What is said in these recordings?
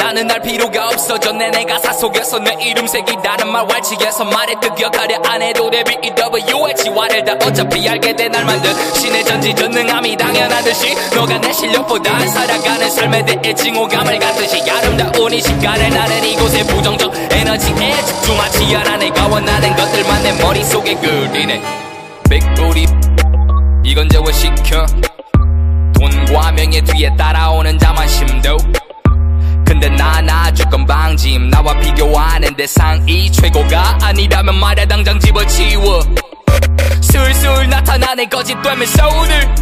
나는 날 필요가 없어져 내 내 가 사 속에서 내 이름 새기다는 말 왈치에서 말했듯 기억하려 안 해도 돼. B-E-W-H-Y를 다 어차피 알게 돼. 날 만든 신의 전지 전능함이 당연한 듯이 너가 내 실력보다 살아가는 삶에 대해 징후감을 갖듯이 아름다운 이 시간에 나는 이곳에 부정적 에너지에 집중하지 않아 내가 원하는 것들만 내 머릿속에 그리네. 빅보리 이건 제외시켜. 돈과 명예 뒤에 따라오는 자만심도 근데 난 아주 건방짐. 나와 비교 하는데 상이 최고가 아니라면 말야 당장 집어치워. 슬슬 나타나는 거짓되면 소들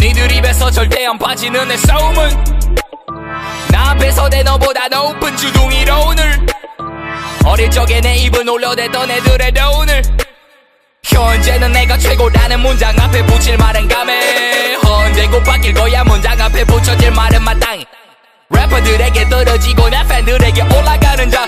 니들 입에서 절대 안 빠지는 내 싸움은 나 앞에서 내 너보다 높은 주둥이로 오늘 어릴 적에 내 입을 올려대던 애들의 오늘 현재는 내가 최고라는 문장 앞에 붙일 말은 감해. 언제 곧 바뀔 거야. 문장 앞에 붙여질 말은 마땅히 래퍼들에게 떨어지고 내 팬들에게 올라가는 자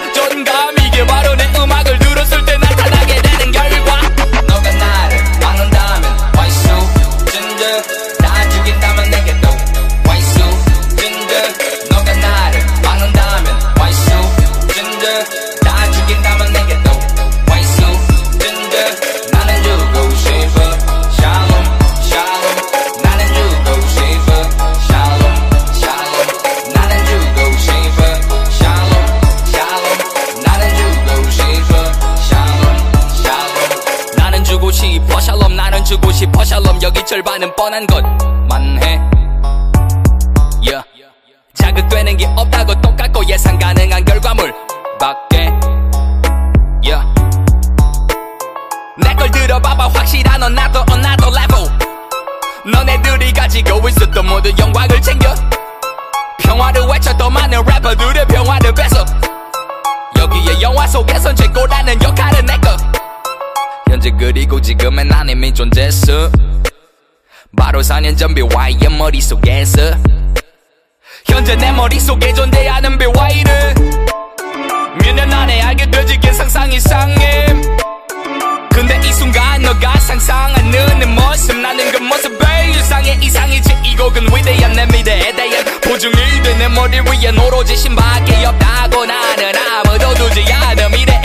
싶어 샬롬 나는 주고 싶어 샬롬 여기 절반은 뻔한 것만 해. Yeah. 자극되는 게 없다고 똑같고 예상 가능한 결과물 밖에. Yeah. 내걸 들어봐봐 확실한 넌 나도 another level. 너네들이 가지고 있었던 모든 영광을 챙겨. 평화를 더 많은 래퍼들의 평화를 뺏어. 여기에 영화 속에선 최고라는 역할은 내꺼 현재 그리고 지금의 난 이미 존재했어. 바로 4년 전 BY의 머릿속에서 현재 내 머릿속에 존재하는 BY는 몇년 안에 알게 되지 그 상상 이상해. 근데 이 순간 너가 상상하는 내 모습 나는 그 모습에 일상의 이상이지. 이 곡은 위대한 내 미래에 대한 보증이 돼내 머리 위에 오로지 신밖에 없다고 나는 아무도 두지 않아. 미래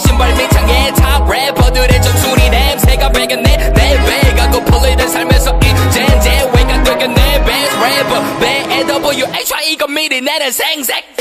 신발 밑창에 탑 래퍼들의 전술이 냄새가 배겼네. 내 배가 고풀리는 삶에서 이젠 제외가 되겠네. Best rapper B-A-W-H-Y 이건 미리 내는 생색